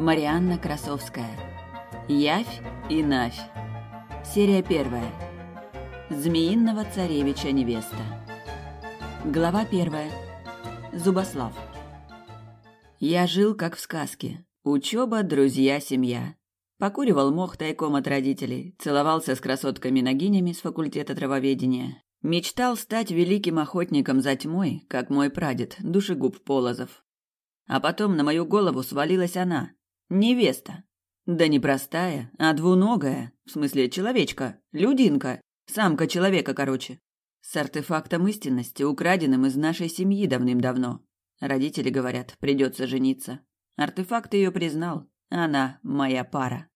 Марианна Красовская. Явь и Навь. Серия первая. Змеиного царевича невеста. Глава первая. Зубослав. Я жил как в сказке. Учеба, друзья, семья. Покуривал мох тайком от родителей, целовался с красотками-ногинями с факультета травоведения. Мечтал стать великим охотником за тьмой, как мой прадед, душегуб Полозов. А потом на мою голову свалилась она, Невеста. Да не простая, а двуногая, в смысле человечка, людинка, самка человека, короче. С артефактом истинности, украденным из нашей семьи давным-давно. Родители говорят, придется жениться. Артефакт ее признал. Она моя пара.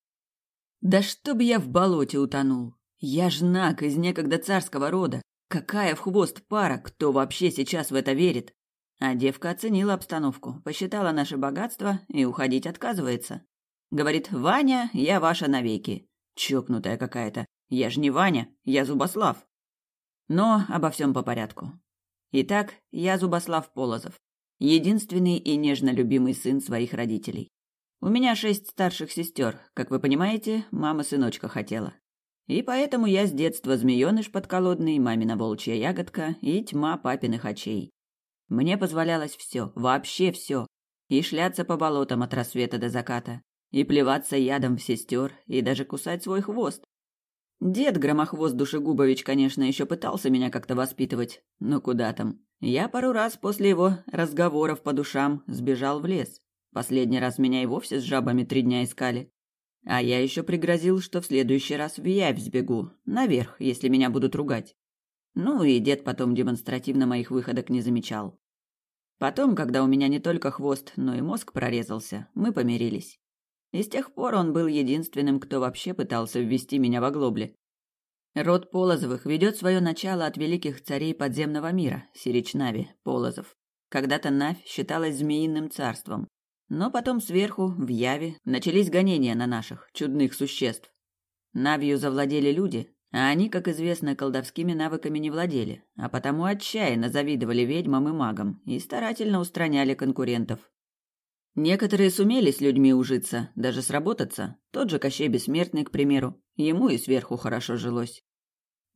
Да чтоб я в болоте утонул. Я ж из некогда царского рода. Какая в хвост пара, кто вообще сейчас в это верит? А девка оценила обстановку, посчитала наше богатство и уходить отказывается. Говорит, Ваня, я ваша навеки. Чокнутая какая-то. Я ж не Ваня, я Зубослав. Но обо всем по порядку. Итак, я Зубослав Полозов. Единственный и нежно любимый сын своих родителей. У меня шесть старших сестер. Как вы понимаете, мама сыночка хотела. И поэтому я с детства змеёныш подколодный, мамина волчья ягодка и тьма папиных очей. Мне позволялось все, вообще все. И шляться по болотам от рассвета до заката, и плеваться ядом в сестер, и даже кусать свой хвост. Дед Громохвост Душегубович, конечно, еще пытался меня как-то воспитывать, но куда там. Я пару раз после его разговоров по душам сбежал в лес. Последний раз меня и вовсе с жабами три дня искали. А я еще пригрозил, что в следующий раз в Явь сбегу, наверх, если меня будут ругать. Ну и дед потом демонстративно моих выходок не замечал. Потом, когда у меня не только хвост, но и мозг прорезался, мы помирились. И с тех пор он был единственным, кто вообще пытался ввести меня в оглобли. Род Полозовых ведет свое начало от великих царей подземного мира, сиречь Нави, Полозов. Когда-то Навь считалась змеиным царством. Но потом сверху, в Яви, начались гонения на наших, чудных существ. Навью завладели люди, а они, как известно, колдовскими навыками не владели, а потому отчаянно завидовали ведьмам и магам и старательно устраняли конкурентов. Некоторые сумели с людьми ужиться, даже сработаться. Тот же Кощей Бессмертный, к примеру. Ему и сверху хорошо жилось.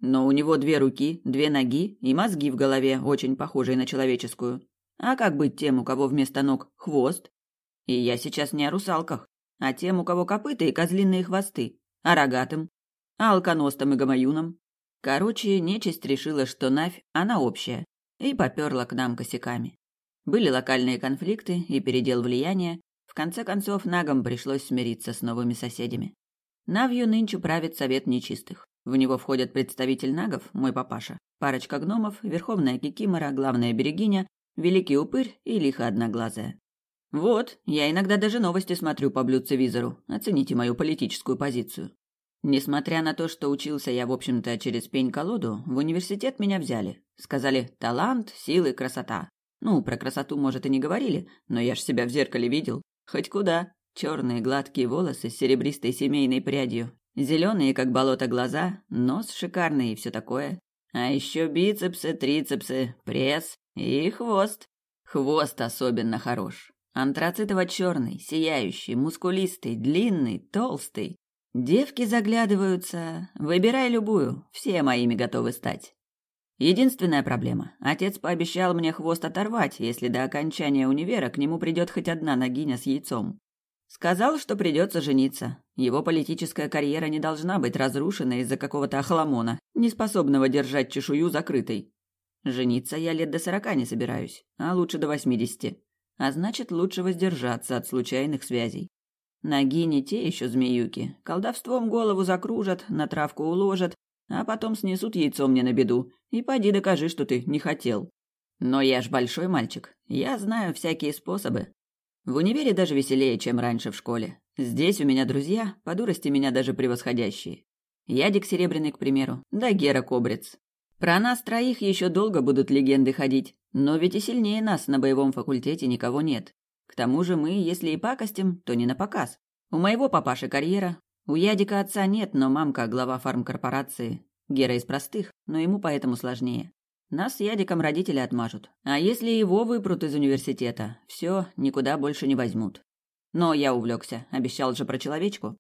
Но у него две руки, две ноги и мозги в голове, очень похожие на человеческую. А как быть тем, у кого вместо ног хвост? И я сейчас не о русалках, а тем, у кого копыта и козлиные хвосты, а рогатым, а алконостом и гамаюном. Короче, нечисть решила, что Навь, она общая, и поперла к нам косяками. Были локальные конфликты и передел влияния. В конце концов, нагам пришлось смириться с новыми соседями. Навью нынче правит совет нечистых. В него входят представитель нагов, мой папаша, парочка гномов, верховная кикимора, главная берегиня, великий упырь и лихо одноглазая. Вот, я иногда даже новости смотрю по блюдцевизору. Оцените мою политическую позицию. Несмотря на то, что учился я, в общем-то, через пень-колоду, в университет меня взяли. Сказали «талант, силы, красота». Ну, про красоту, может, и не говорили, но я ж себя в зеркале видел. Хоть куда. Черные гладкие волосы с серебристой семейной прядью, зеленые, как болото, глаза, нос шикарный и все такое. А еще бицепсы, трицепсы, пресс и хвост. Хвост особенно хорош. Антрацитово-черный, сияющий, мускулистый, длинный, толстый. Девки заглядываются. Выбирай любую, все моими готовы стать. Единственная проблема. Отец пообещал мне хвост оторвать, если до окончания универа к нему придет хоть одна ногиня с яйцом. Сказал, что придется жениться. Его политическая карьера не должна быть разрушена из-за какого-то охламона, неспособного держать чешую закрытой. Жениться я лет до сорока не собираюсь, а лучше до восьмидесяти. А значит, лучше воздержаться от случайных связей. Ноги не те еще змеюки. Колдовством голову закружат, на травку уложат, а потом снесут яйцо мне на беду. И поди докажи, что ты не хотел. Но я ж большой мальчик. Я знаю всякие способы. В универе даже веселее, чем раньше в школе. Здесь у меня друзья, по дурости меня даже превосходящие. Ядик Серебряный, к примеру, да Гера Кобрец. Про нас троих еще долго будут легенды ходить, но ведь и сильнее нас на боевом факультете никого нет. К тому же мы, если и пакостим, то не на показ. У моего папаши карьера. У Ядика отца нет, но мамка глава фармкорпорации. Гера из простых, но ему поэтому сложнее. Нас с Ядиком родители отмажут. А если его выпрут из университета, все, никуда больше не возьмут. Но я увлекся, обещал же про человечку.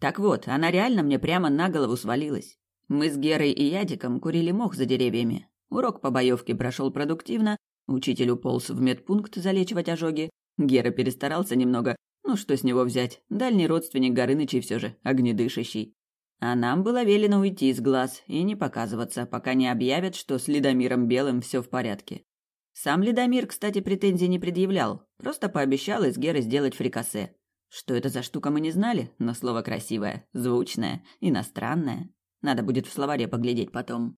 Так вот, она реально мне прямо на голову свалилась. Мы с Герой и Ядиком курили мох за деревьями. Урок по боевке прошел продуктивно, учитель уполз в медпункт залечивать ожоги. Гера перестарался немного, ну что с него взять, дальний родственник Горынычей все же, огнедышащий. А нам было велено уйти из глаз и не показываться, пока не объявят, что с Ледомиром Белым все в порядке. Сам Ледомир, кстати, претензий не предъявлял, просто пообещал из Геры сделать фрикасе. Что это за штука мы не знали, но слово красивое, звучное, иностранное. Надо будет в словаре поглядеть потом.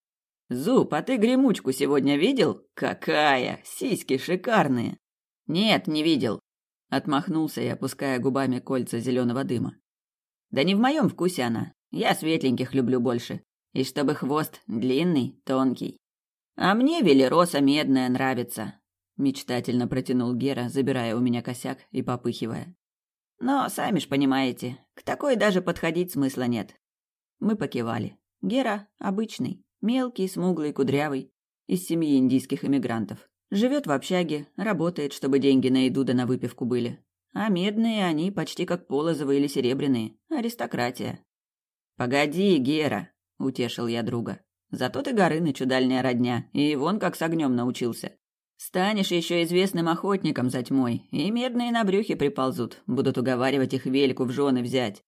«Зуб, а ты гремучку сегодня видел? Какая! Сиськи шикарные!» «Нет, не видел», — отмахнулся я, опуская губами кольца зеленого дыма. «Да не в моем вкусе она. Я светленьких люблю больше. И чтобы хвост длинный, тонкий. А мне велероса медная нравится», — мечтательно протянул Гера, забирая у меня косяк и попыхивая. «Но, сами ж понимаете, к такой даже подходить смысла нет». Мы покивали. Гера обычный, мелкий, смуглый, кудрявый, из семьи индийских эмигрантов. Живет в общаге, работает, чтобы деньги на еду да на выпивку были. А медные они почти как полозовые или серебряные. Аристократия. «Погоди, Гера», — утешил я друга. «Зато ты Горынычу дальняя родня, и вон как с огнем научился. Станешь еще известным охотником за тьмой, и медные на брюхе приползут, будут уговаривать их вельку в жены взять».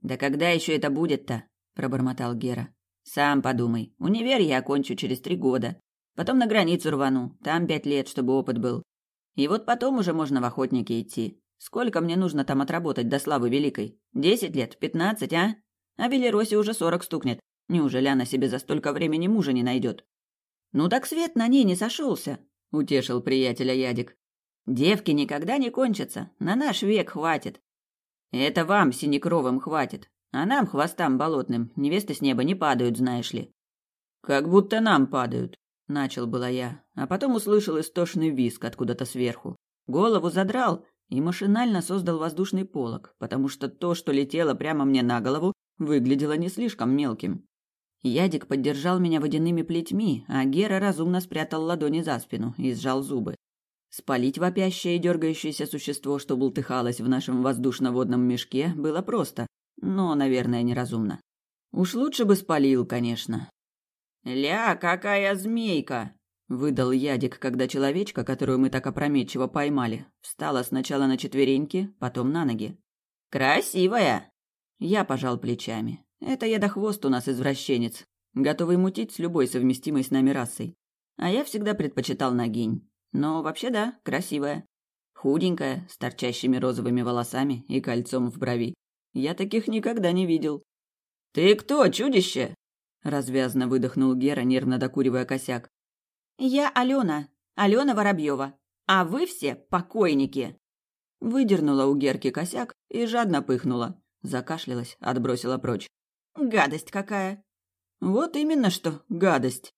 «Да когда еще это будет-то?» — пробормотал Гера. «Сам подумай. Универ я окончу через три года. Потом на границу рвану. Там пять лет, чтобы опыт был. И вот потом уже можно в охотники идти. Сколько мне нужно там отработать до славы великой? Десять лет? Пятнадцать, а?» А Велеросе уже сорок стукнет. Неужели она себе за столько времени мужа не найдет? Ну так свет на ней не сошелся, утешил приятеля Ядик. Девки никогда не кончатся, на наш век хватит. Это вам, синекровым, хватит, а нам, хвостам болотным, невесты с неба не падают, знаешь ли. Как будто нам падают, начал была я, а потом услышал истошный визг откуда-то сверху. Голову задрал и машинально создал воздушный полог, потому что то, что летело прямо мне на голову, выглядело не слишком мелким. Ядик поддержал меня водяными плетьми, а Гера разумно спрятал ладони за спину и сжал зубы. Спалить вопящее и дергающееся существо, что бултыхалось в нашем воздушно-водном мешке, было просто, но, наверное, неразумно. Уж лучше бы спалил, конечно. «Ля, какая змейка!» — выдал Ядик, когда человечка, которую мы так опрометчиво поймали, встала сначала на четвереньки, потом на ноги. «Красивая!» Я пожал плечами. Это ядохвост у нас извращенец, готовый мутить с любой совместимой с нами расой. А я всегда предпочитал нагинь. Но вообще да, красивая. Худенькая, с торчащими розовыми волосами и кольцом в брови. Я таких никогда не видел. «Ты кто, чудище?» Развязно выдохнул Гера, нервно докуривая косяк. «Я Алена, Алена Воробьева. А вы все покойники!» Выдернула у Герки косяк и жадно пыхнула. Закашлялась, отбросила прочь. «Гадость какая!» «Вот именно что гадость!»